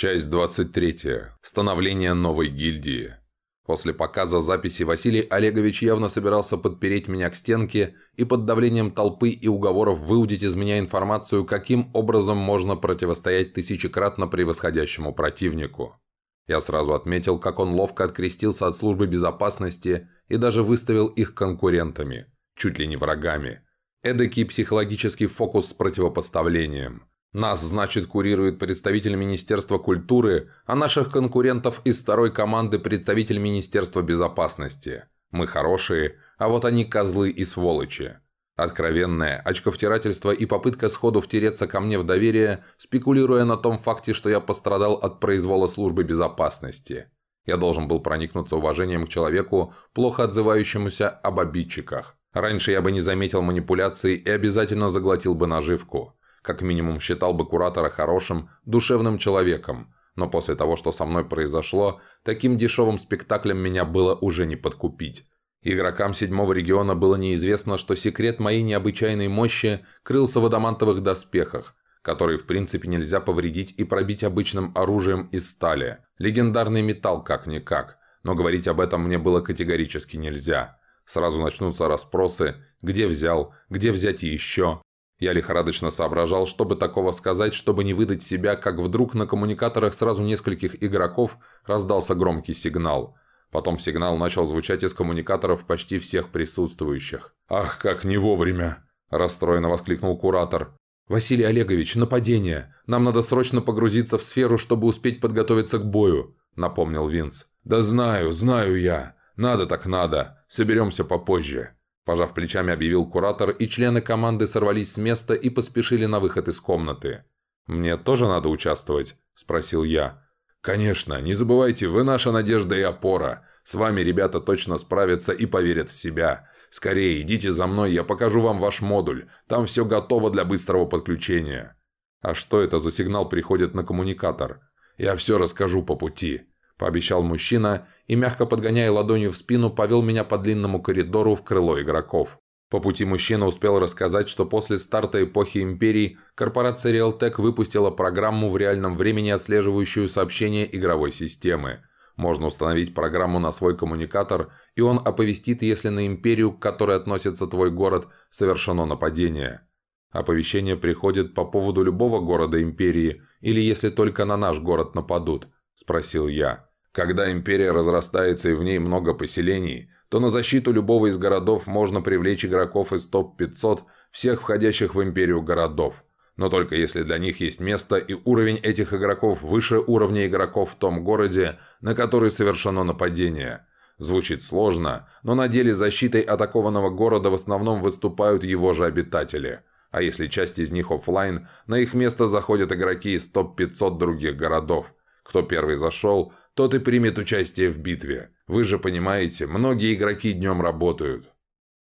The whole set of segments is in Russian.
Часть 23. Становление новой гильдии. После показа записи Василий Олегович явно собирался подпереть меня к стенке и под давлением толпы и уговоров выудить из меня информацию, каким образом можно противостоять тысячекратно превосходящему противнику. Я сразу отметил, как он ловко открестился от службы безопасности и даже выставил их конкурентами, чуть ли не врагами. Эдакий психологический фокус с противопоставлением – нас, значит, курирует представитель Министерства культуры, а наших конкурентов из второй команды представитель Министерства безопасности. Мы хорошие, а вот они козлы и сволочи. Откровенное очковтирательство и попытка сходу втереться ко мне в доверие, спекулируя на том факте, что я пострадал от произвола службы безопасности. Я должен был проникнуться уважением к человеку, плохо отзывающемуся об обидчиках. Раньше я бы не заметил манипуляции и обязательно заглотил бы наживку. Как минимум считал бы куратора хорошим, душевным человеком. Но после того, что со мной произошло, таким дешевым спектаклем меня было уже не подкупить. Игрокам седьмого региона было неизвестно, что секрет моей необычайной мощи крылся в адамантовых доспехах, которые в принципе нельзя повредить и пробить обычным оружием из стали. Легендарный металл как-никак, но говорить об этом мне было категорически нельзя. Сразу начнутся расспросы, где взял, где взять еще. Я лихорадочно соображал, чтобы такого сказать, чтобы не выдать себя, как вдруг на коммуникаторах сразу нескольких игроков раздался громкий сигнал. Потом сигнал начал звучать из коммуникаторов почти всех присутствующих. «Ах, как не вовремя!» – расстроенно воскликнул куратор. «Василий Олегович, нападение! Нам надо срочно погрузиться в сферу, чтобы успеть подготовиться к бою», – напомнил Винс. «Да знаю, знаю я. Надо так надо. Соберемся попозже». Пожав плечами, объявил куратор, и члены команды сорвались с места и поспешили на выход из комнаты. «Мне тоже надо участвовать?» – спросил я. «Конечно, не забывайте, вы наша надежда и опора. С вами ребята точно справятся и поверят в себя. Скорее, идите за мной, я покажу вам ваш модуль. Там все готово для быстрого подключения». «А что это за сигнал приходит на коммуникатор?» «Я все расскажу по пути», пообещал мужчина и, мягко подгоняя ладонью в спину, повел меня по длинному коридору в крыло игроков. По пути мужчина успел рассказать, что после старта эпохи Империи корпорация Realtek выпустила программу в реальном времени, отслеживающую сообщения игровой системы. Можно установить программу на свой коммуникатор, и он оповестит, если на Империю, к которой относится твой город, совершено нападение. Оповещение приходит по поводу любого города Империи, или если только на наш город нападут, спросил я. Когда империя разрастается и в ней много поселений, то на защиту любого из городов можно привлечь игроков из топ-500 всех входящих в империю городов. Но только если для них есть место и уровень этих игроков выше уровня игроков в том городе, на который совершено нападение. Звучит сложно, но на деле защитой атакованного города в основном выступают его же обитатели. А если часть из них офлайн, на их место заходят игроки из топ-500 других городов. Кто первый зашел, тот и примет участие в битве. Вы же понимаете, многие игроки днем работают.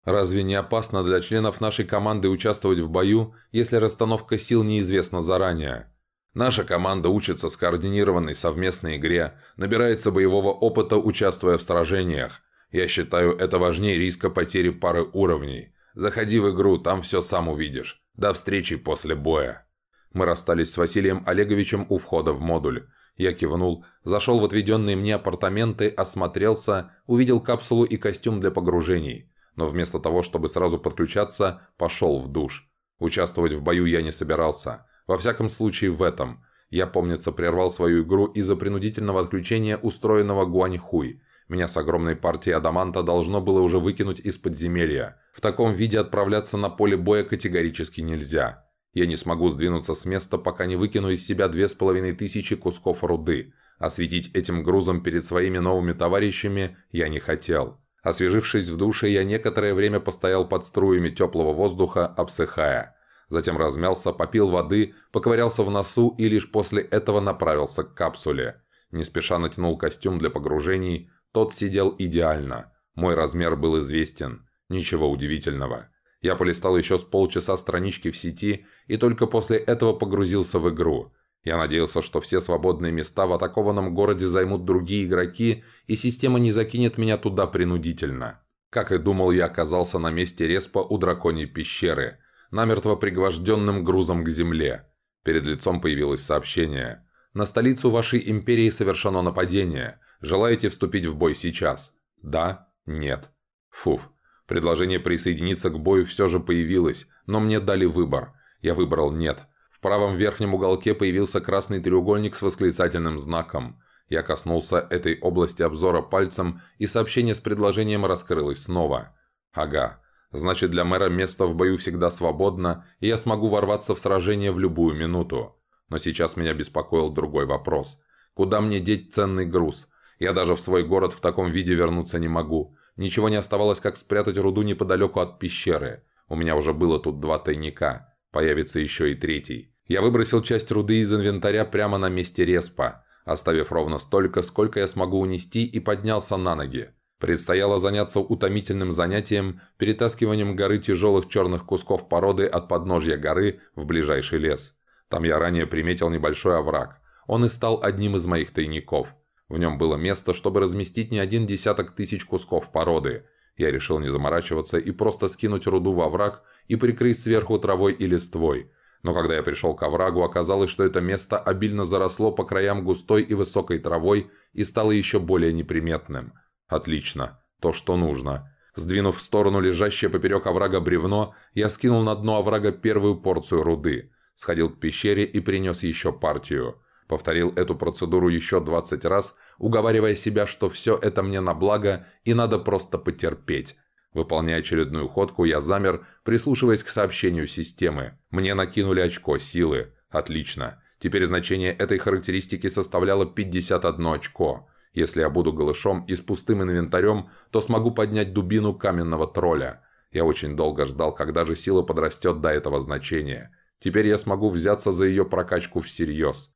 Разве не опасно для членов нашей команды участвовать в бою, если расстановка сил неизвестна заранее? Наша команда учится скоординированной совместной игре, набирается боевого опыта, участвуя в сражениях. Я считаю, это важнее риска потери пары уровней. Заходи в игру, там все сам увидишь. До встречи после боя. Мы расстались с Василием Олеговичем у входа в модуль. Я кивнул, зашел в отведенные мне апартаменты, осмотрелся, увидел капсулу и костюм для погружений. Но вместо того, чтобы сразу подключаться, пошел в душ. Участвовать в бою я не собирался. Во всяком случае в этом. Я, помнится, прервал свою игру из-за принудительного отключения устроенного Гуаньхуй. Меня с огромной партией адаманта должно было уже выкинуть из подземелья. В таком виде отправляться на поле боя категорически нельзя. Я не смогу сдвинуться с места, пока не выкину из себя две с половиной тысячи кусков руды. Осветить этим грузом перед своими новыми товарищами я не хотел. Освежившись в душе, я некоторое время постоял под струями теплого воздуха, обсыхая. Затем размялся, попил воды, поковырялся в носу и лишь после этого направился к капсуле. Не спеша натянул костюм для погружений. Тот сидел идеально. Мой размер был известен. Ничего удивительного. Я полистал еще с полчаса странички в сети и только после этого погрузился в игру. Я надеялся, что все свободные места в атакованном городе займут другие игроки, и система не закинет меня туда принудительно. Как и думал, я оказался на месте респа у драконьей пещеры, намертво пригвожденным грузом к земле. Перед лицом появилось сообщение. На столицу вашей империи совершено нападение. Желаете вступить в бой сейчас? Да? Нет? Фуф. Предложение присоединиться к бою все же появилось, но мне дали выбор. Я выбрал «нет». В правом верхнем уголке появился красный треугольник с восклицательным знаком. Я коснулся этой области обзора пальцем, и сообщение с предложением раскрылось снова. Ага. Значит, для мэра место в бою всегда свободно, и я смогу ворваться в сражение в любую минуту. Но сейчас меня беспокоил другой вопрос. Куда мне деть ценный груз? Я даже в свой город в таком виде вернуться не могу. Ничего не оставалось, как спрятать руду неподалеку от пещеры. У меня уже было тут два тайника. Появится еще и третий. Я выбросил часть руды из инвентаря прямо на месте респа, оставив ровно столько, сколько я смогу унести, и поднялся на ноги. Предстояло заняться утомительным занятием, перетаскиванием горы тяжелых черных кусков породы от подножья горы в ближайший лес. Там я ранее приметил небольшой овраг. Он и стал одним из моих тайников. В нем было место, чтобы разместить не один десяток тысяч кусков породы. Я решил не заморачиваться и просто скинуть руду во враг и прикрыть сверху травой и листвой. Но когда я пришел к оврагу, оказалось, что это место обильно заросло по краям густой и высокой травой и стало еще более неприметным. Отлично. То, что нужно. Сдвинув в сторону лежащее поперек оврага бревно, я скинул на дно оврага первую порцию руды. Сходил к пещере и принес еще партию. Повторил эту процедуру еще 20 раз, уговаривая себя, что все это мне на благо и надо просто потерпеть. Выполняя очередную ходку, я замер, прислушиваясь к сообщению системы. Мне накинули очко силы. Отлично. Теперь значение этой характеристики составляло 51 очко. Если я буду голышом и с пустым инвентарем, то смогу поднять дубину каменного тролля. Я очень долго ждал, когда же сила подрастет до этого значения. Теперь я смогу взяться за ее прокачку всерьез.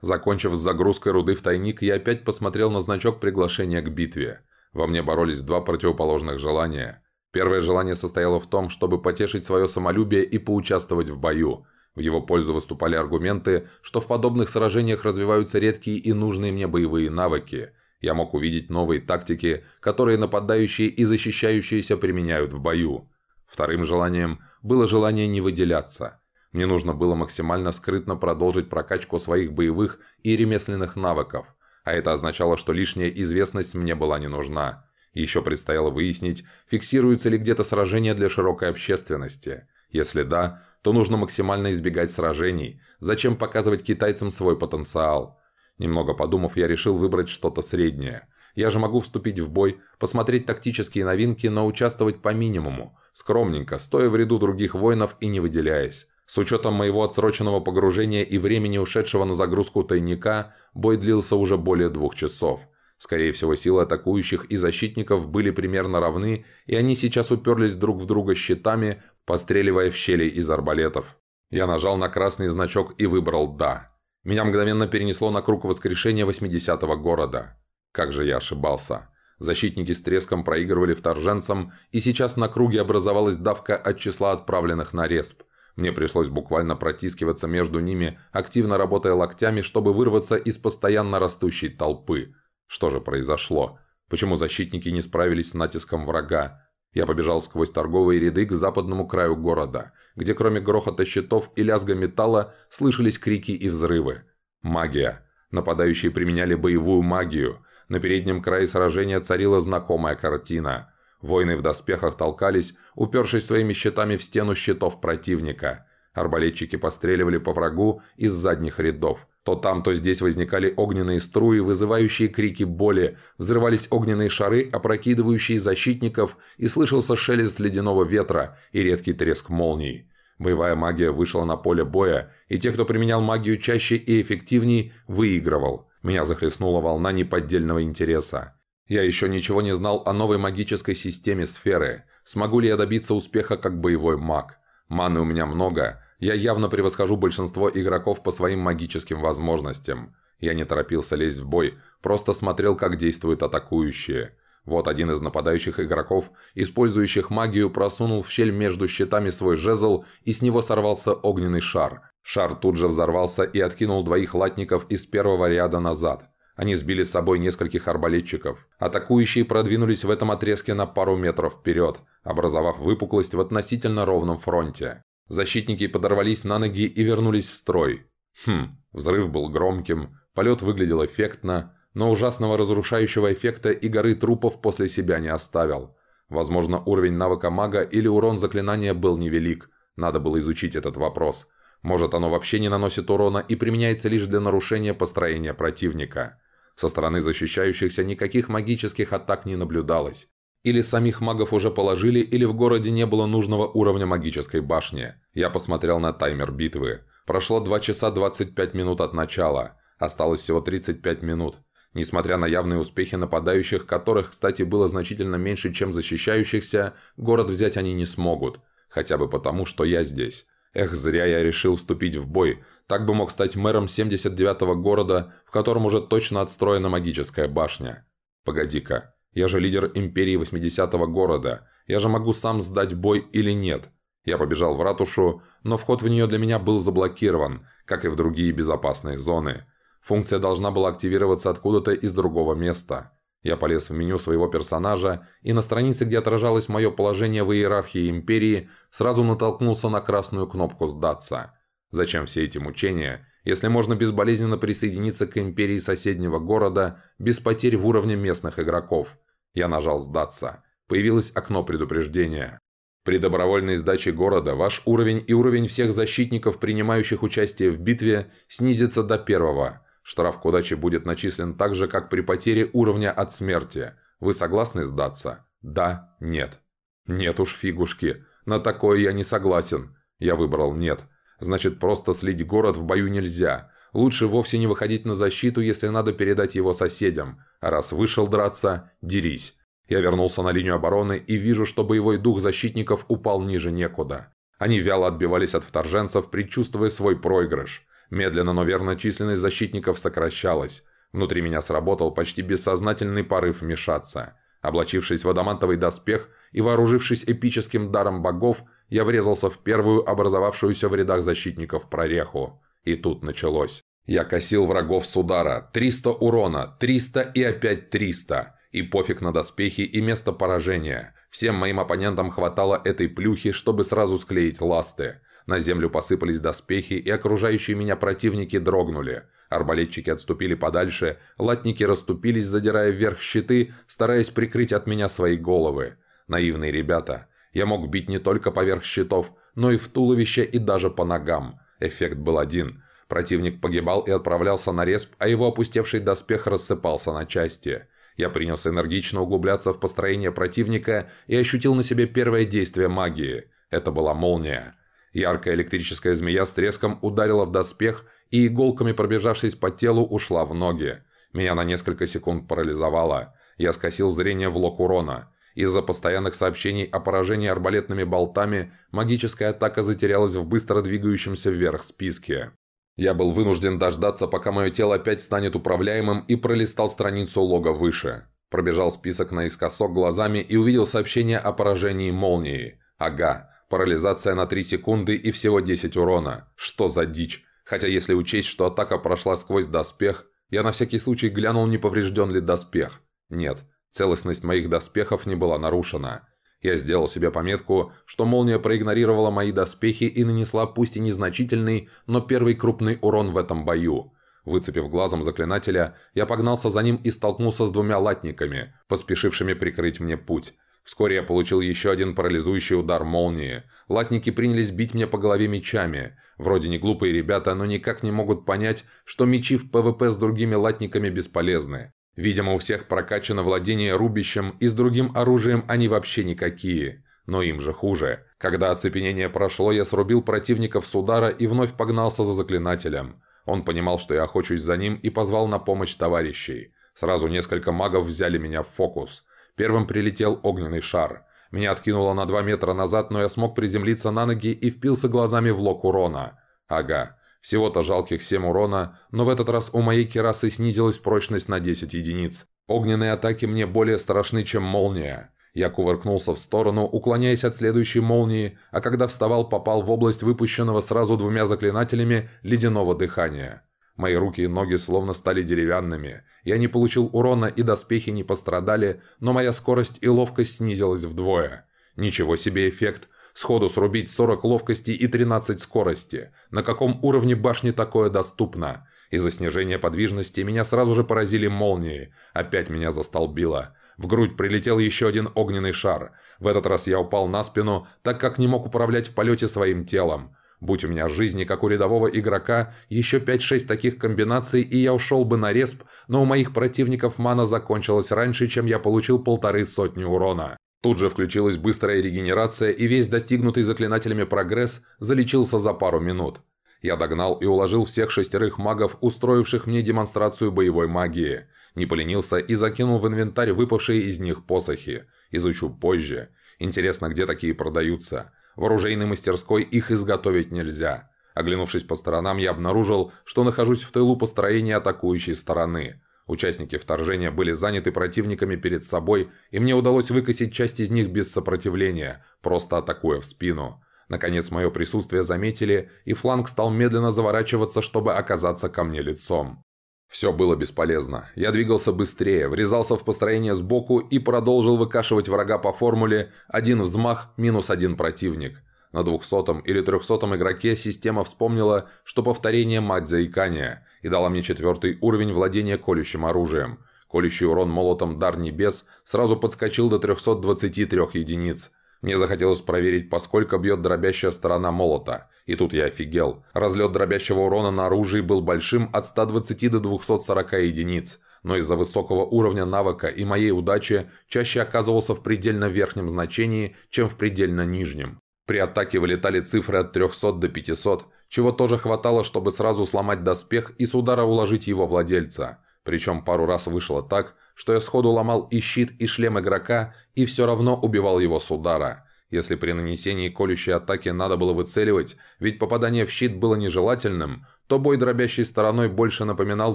Закончив с загрузкой руды в тайник, я опять посмотрел на значок приглашения к битве. Во мне боролись два противоположных желания. Первое желание состояло в том, чтобы потешить свое самолюбие и поучаствовать в бою. В его пользу выступали аргументы, что в подобных сражениях развиваются редкие и нужные мне боевые навыки. Я мог увидеть новые тактики, которые нападающие и защищающиеся применяют в бою. Вторым желанием было желание не выделяться – мне нужно было максимально скрытно продолжить прокачку своих боевых и ремесленных навыков, а это означало, что лишняя известность мне была не нужна. Еще предстояло выяснить, фиксируются ли где-то сражения для широкой общественности. Если да, то нужно максимально избегать сражений. Зачем показывать китайцам свой потенциал? Немного подумав, я решил выбрать что-то среднее. Я же могу вступить в бой, посмотреть тактические новинки, но участвовать по минимуму, скромненько, стоя в ряду других воинов и не выделяясь. С учетом моего отсроченного погружения и времени, ушедшего на загрузку тайника, бой длился уже более двух часов. Скорее всего, силы атакующих и защитников были примерно равны, и они сейчас уперлись друг в друга щитами, постреливая в щели из арбалетов. Я нажал на красный значок и выбрал «Да». Меня мгновенно перенесло на круг воскрешения 80-го города. Как же я ошибался. Защитники с треском проигрывали вторженцам, и сейчас на круге образовалась давка от числа отправленных на респ – мне пришлось буквально протискиваться между ними, активно работая локтями, чтобы вырваться из постоянно растущей толпы. Что же произошло? Почему защитники не справились с натиском врага? Я побежал сквозь торговые ряды к западному краю города, где кроме грохота щитов и лязга металла слышались крики и взрывы. Магия. Нападающие применяли боевую магию. На переднем крае сражения царила знакомая картина – Воины в доспехах толкались, упершись своими щитами в стену щитов противника. Арбалетчики постреливали по врагу из задних рядов. То там, то здесь возникали огненные струи, вызывающие крики боли, взрывались огненные шары, опрокидывающие защитников, и слышался шелест ледяного ветра и редкий треск молний. Боевая магия вышла на поле боя, и те, кто применял магию чаще и эффективнее, выигрывал. Меня захлестнула волна неподдельного интереса. Я еще ничего не знал о новой магической системе сферы. Смогу ли я добиться успеха как боевой маг? Маны у меня много. Я явно превосхожу большинство игроков по своим магическим возможностям. Я не торопился лезть в бой, просто смотрел, как действуют атакующие. Вот один из нападающих игроков, использующих магию, просунул в щель между щитами свой жезл, и с него сорвался огненный шар. Шар тут же взорвался и откинул двоих латников из первого ряда назад. Они сбили с собой нескольких арбалетчиков. Атакующие продвинулись в этом отрезке на пару метров вперед, образовав выпуклость в относительно ровном фронте. Защитники подорвались на ноги и вернулись в строй. Хм, взрыв был громким, Полет выглядел эффектно, но ужасного разрушающего эффекта и горы трупов после себя не оставил. Возможно, уровень навыка мага или урон заклинания был невелик. Надо было изучить этот вопрос. Может, оно вообще не наносит урона и применяется лишь для нарушения построения противника. Со стороны защищающихся никаких магических атак не наблюдалось. Или самих магов уже положили, или в городе не было нужного уровня магической башни. Я посмотрел на таймер битвы. Прошло 2 часа 25 минут от начала. Осталось всего 35 минут. Несмотря на явные успехи нападающих, которых, кстати, было значительно меньше, чем защищающихся, город взять они не смогут. Хотя бы потому, что я здесь. Эх, зря я решил вступить в бой. Так бы мог стать мэром 79-го города, в котором уже точно отстроена магическая башня. Погоди-ка. Я же лидер империи 80-го города. Я же могу сам сдать бой или нет. Я побежал в ратушу, но вход в нее для меня был заблокирован, как и в другие безопасные зоны. Функция должна была активироваться откуда-то из другого места. Я полез в меню своего персонажа, и на странице, где отражалось мое положение в иерархии Империи, сразу натолкнулся на красную кнопку «Сдаться». Зачем все эти мучения, если можно безболезненно присоединиться к Империи соседнего города без потерь в уровне местных игроков? Я нажал «Сдаться». Появилось окно предупреждения. При добровольной сдаче города ваш уровень и уровень всех защитников, принимающих участие в битве, снизится до первого. Штраф к удаче будет начислен так же, как при потере уровня от смерти. Вы согласны сдаться? Да, нет. Нет уж, фигушки. На такое я не согласен. Я выбрал нет. Значит, просто слить город в бою нельзя. Лучше вовсе не выходить на защиту, если надо передать его соседям. А раз вышел драться, дерись. Я вернулся на линию обороны и вижу, что боевой дух защитников упал ниже некуда. Они вяло отбивались от вторженцев, предчувствуя свой проигрыш. Медленно, но верно численность защитников сокращалась. Внутри меня сработал почти бессознательный порыв вмешаться. Облачившись в адамантовый доспех и вооружившись эпическим даром богов, я врезался в первую образовавшуюся в рядах защитников прореху. И тут началось. Я косил врагов с удара. 300 урона, 300 и опять 300. И пофиг на доспехи и место поражения. Всем моим оппонентам хватало этой плюхи, чтобы сразу склеить ласты. На землю посыпались доспехи, и окружающие меня противники дрогнули. Арбалетчики отступили подальше, латники расступились, задирая вверх щиты, стараясь прикрыть от меня свои головы. Наивные ребята. Я мог бить не только поверх щитов, но и в туловище и даже по ногам. Эффект был один. Противник погибал и отправлялся на респ, а его опустевший доспех рассыпался на части. Я принялся энергично углубляться в построение противника и ощутил на себе первое действие магии. Это была молния. Яркая электрическая змея с треском ударила в доспех и, иголками пробежавшись по телу, ушла в ноги. Меня на несколько секунд парализовало. Я скосил зрение в лок урона. Из-за постоянных сообщений о поражении арбалетными болтами магическая атака затерялась в быстро двигающемся вверх списке. Я был вынужден дождаться, пока мое тело опять станет управляемым и пролистал страницу лога выше. Пробежал список наискосок глазами и увидел сообщение о поражении молнии. Ага, парализация на 3 секунды и всего 10 урона. Что за дичь? Хотя если учесть, что атака прошла сквозь доспех, я на всякий случай глянул, не поврежден ли доспех. Нет, Целостность моих доспехов не была нарушена. Я сделал себе пометку, что молния проигнорировала мои доспехи и нанесла пусть и незначительный, но первый крупный урон в этом бою. Выцепив глазом заклинателя, я погнался за ним и столкнулся с двумя латниками, поспешившими прикрыть мне путь. Вскоре я получил еще один парализующий удар молнии. Латники принялись бить мне по голове мечами. Вроде не глупые ребята, но никак не могут понять, что мечи в ПВП с другими латниками бесполезны. Видимо, у всех прокачано владение рубищем, и с другим оружием они вообще никакие. Но им же хуже. Когда оцепенение прошло, я срубил противников с удара и вновь погнался за заклинателем. Он понимал, что я охочусь за ним, и позвал на помощь товарищей. Сразу несколько магов взяли меня в фокус. Первым прилетел огненный шар. Меня откинуло на два метра назад, но я смог приземлиться на ноги и впился глазами в лок урона. Ага, всего-то жалких 7 урона, но в этот раз у моей керасы снизилась прочность на 10 единиц. Огненные атаки мне более страшны, чем молния. Я кувыркнулся в сторону, уклоняясь от следующей молнии, а когда вставал, попал в область выпущенного сразу двумя заклинателями ледяного дыхания. Мои руки и ноги словно стали деревянными. Я не получил урона и доспехи не пострадали, но моя скорость и ловкость снизилась вдвое. Ничего себе эффект, Сходу срубить 40 ловкости и 13 скорости. На каком уровне башни такое доступно? Из-за снижения подвижности меня сразу же поразили молнии. Опять меня застолбило. В грудь прилетел еще один огненный шар. В этот раз я упал на спину, так как не мог управлять в полете своим телом. Будь у меня жизни, как у рядового игрока, еще 5-6 таких комбинаций, и я ушел бы на респ, но у моих противников мана закончилась раньше, чем я получил полторы сотни урона. Тут же включилась быстрая регенерация, и весь достигнутый заклинателями прогресс залечился за пару минут. Я догнал и уложил всех шестерых магов, устроивших мне демонстрацию боевой магии. Не поленился и закинул в инвентарь выпавшие из них посохи. Изучу позже. Интересно, где такие продаются. В оружейной мастерской их изготовить нельзя. Оглянувшись по сторонам, я обнаружил, что нахожусь в тылу построения атакующей стороны. Участники вторжения были заняты противниками перед собой, и мне удалось выкосить часть из них без сопротивления, просто атакуя в спину. Наконец мое присутствие заметили, и фланг стал медленно заворачиваться, чтобы оказаться ко мне лицом. Все было бесполезно. Я двигался быстрее, врезался в построение сбоку и продолжил выкашивать врага по формуле «один взмах, минус один противник». На двухсотом или трехсотом игроке система вспомнила, что повторение мать заикания, и дала мне четвертый уровень владения колющим оружием. Колющий урон молотом «Дар небес» сразу подскочил до 323 единиц. Мне захотелось проверить, поскольку бьет дробящая сторона молота. И тут я офигел. Разлет дробящего урона на оружии был большим от 120 до 240 единиц. Но из-за высокого уровня навыка и моей удачи чаще оказывался в предельно верхнем значении, чем в предельно нижнем. При атаке вылетали цифры от 300 до 500, чего тоже хватало, чтобы сразу сломать доспех и с удара уложить его владельца. Причем пару раз вышло так, что я сходу ломал и щит, и шлем игрока, и все равно убивал его с удара. Если при нанесении колющей атаки надо было выцеливать, ведь попадание в щит было нежелательным, то бой дробящей стороной больше напоминал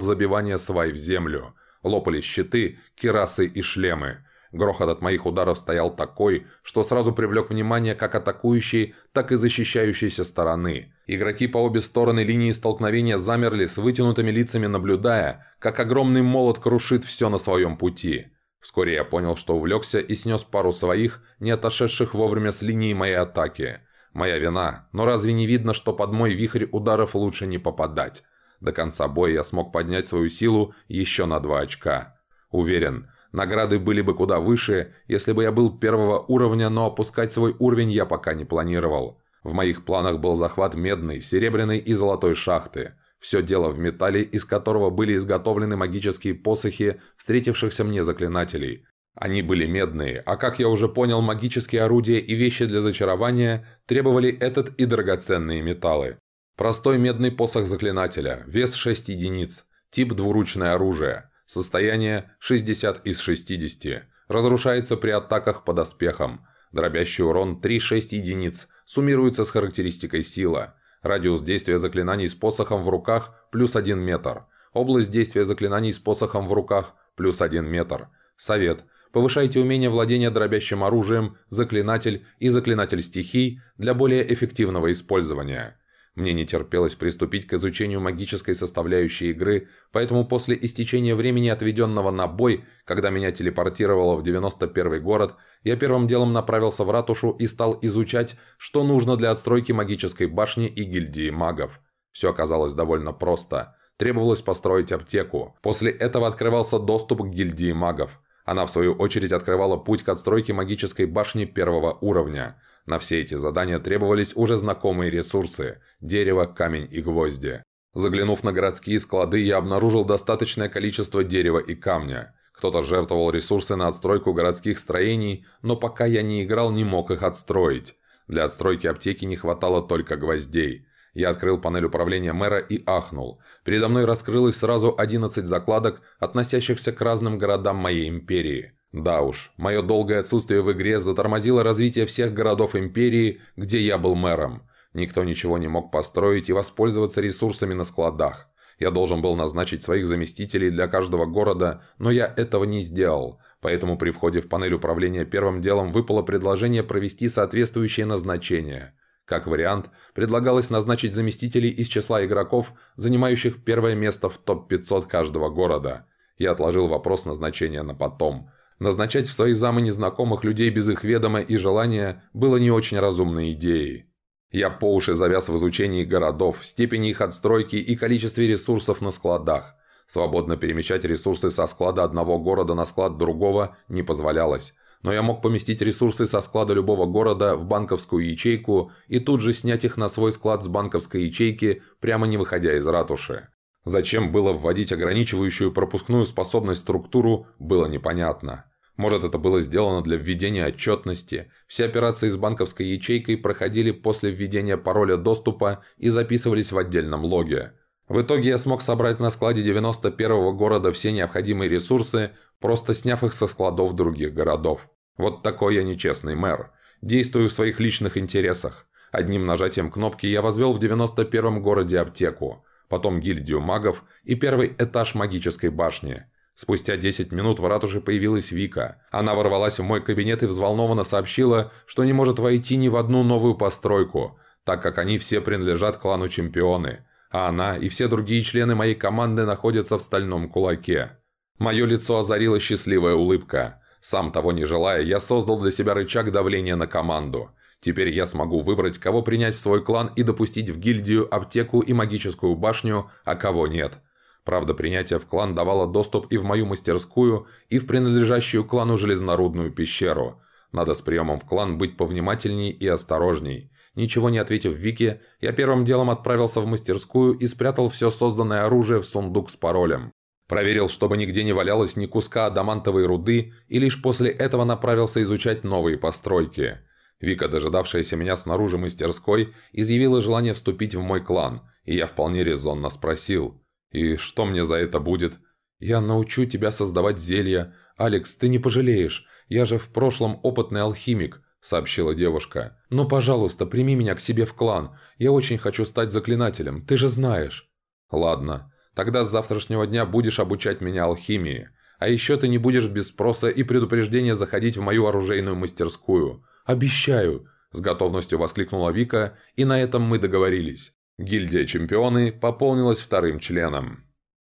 забивание свай в землю. Лопались щиты, кирасы и шлемы. Грохот от моих ударов стоял такой, что сразу привлек внимание как атакующей, так и защищающейся стороны. Игроки по обе стороны линии столкновения замерли с вытянутыми лицами, наблюдая, как огромный молот крушит все на своем пути. Вскоре я понял, что увлекся и снес пару своих, не отошедших вовремя с линии моей атаки. Моя вина, но разве не видно, что под мой вихрь ударов лучше не попадать? До конца боя я смог поднять свою силу еще на два очка. Уверен, Награды были бы куда выше, если бы я был первого уровня, но опускать свой уровень я пока не планировал. В моих планах был захват медной, серебряной и золотой шахты. Все дело в металле, из которого были изготовлены магические посохи встретившихся мне заклинателей. Они были медные, а как я уже понял, магические орудия и вещи для зачарования требовали этот и драгоценные металлы. Простой медный посох заклинателя, вес 6 единиц, тип двуручное оружие – Состояние 60 из 60. Разрушается при атаках по доспехам. Дробящий урон 3-6 единиц. Суммируется с характеристикой сила. Радиус действия заклинаний с посохом в руках плюс 1 метр. Область действия заклинаний с посохом в руках плюс 1 метр. Совет. Повышайте умение владения дробящим оружием, заклинатель и заклинатель стихий для более эффективного использования. Мне не терпелось приступить к изучению магической составляющей игры, поэтому после истечения времени, отведенного на бой, когда меня телепортировало в 91 город, я первым делом направился в ратушу и стал изучать, что нужно для отстройки магической башни и гильдии магов. Все оказалось довольно просто. Требовалось построить аптеку. После этого открывался доступ к гильдии магов. Она, в свою очередь, открывала путь к отстройке магической башни первого уровня – на все эти задания требовались уже знакомые ресурсы – дерево, камень и гвозди. Заглянув на городские склады, я обнаружил достаточное количество дерева и камня. Кто-то жертвовал ресурсы на отстройку городских строений, но пока я не играл, не мог их отстроить. Для отстройки аптеки не хватало только гвоздей. Я открыл панель управления мэра и ахнул. Передо мной раскрылось сразу 11 закладок, относящихся к разным городам моей империи. Да уж, мое долгое отсутствие в игре затормозило развитие всех городов Империи, где я был мэром. Никто ничего не мог построить и воспользоваться ресурсами на складах. Я должен был назначить своих заместителей для каждого города, но я этого не сделал. Поэтому при входе в панель управления первым делом выпало предложение провести соответствующее назначение. Как вариант, предлагалось назначить заместителей из числа игроков, занимающих первое место в топ-500 каждого города. Я отложил вопрос назначения на потом – Назначать в свои замы незнакомых людей без их ведома и желания было не очень разумной идеей. Я по уши завяз в изучении городов, степени их отстройки и количестве ресурсов на складах. Свободно перемещать ресурсы со склада одного города на склад другого не позволялось. Но я мог поместить ресурсы со склада любого города в банковскую ячейку и тут же снять их на свой склад с банковской ячейки, прямо не выходя из ратуши. Зачем было вводить ограничивающую пропускную способность структуру, было непонятно. Может, это было сделано для введения отчетности. Все операции с банковской ячейкой проходили после введения пароля доступа и записывались в отдельном логе. В итоге я смог собрать на складе 91-го города все необходимые ресурсы, просто сняв их со складов других городов. Вот такой я нечестный мэр. Действую в своих личных интересах. Одним нажатием кнопки я возвел в 91-м городе аптеку, потом гильдию магов и первый этаж магической башни. Спустя 10 минут в ратуше появилась Вика. Она ворвалась в мой кабинет и взволнованно сообщила, что не может войти ни в одну новую постройку, так как они все принадлежат клану Чемпионы, а она и все другие члены моей команды находятся в стальном кулаке. Мое лицо озарила счастливая улыбка. Сам того не желая, я создал для себя рычаг давления на команду. Теперь я смогу выбрать, кого принять в свой клан и допустить в гильдию, аптеку и магическую башню, а кого нет. Правда, принятие в клан давало доступ и в мою мастерскую, и в принадлежащую клану железнорудную пещеру. Надо с приемом в клан быть повнимательней и осторожней. Ничего не ответив Вике, я первым делом отправился в мастерскую и спрятал все созданное оружие в сундук с паролем. Проверил, чтобы нигде не валялось ни куска адамантовой руды, и лишь после этого направился изучать новые постройки. Вика, дожидавшаяся меня снаружи мастерской, изъявила желание вступить в мой клан, и я вполне резонно спросил. «И что мне за это будет?» «Я научу тебя создавать зелья. Алекс, ты не пожалеешь. Я же в прошлом опытный алхимик», — сообщила девушка. «Но, пожалуйста, прими меня к себе в клан. Я очень хочу стать заклинателем, ты же знаешь». «Ладно. Тогда с завтрашнего дня будешь обучать меня алхимии. А еще ты не будешь без спроса и предупреждения заходить в мою оружейную мастерскую. Обещаю!» С готовностью воскликнула Вика, и на этом мы договорились. Гильдия Чемпионы пополнилась вторым членом.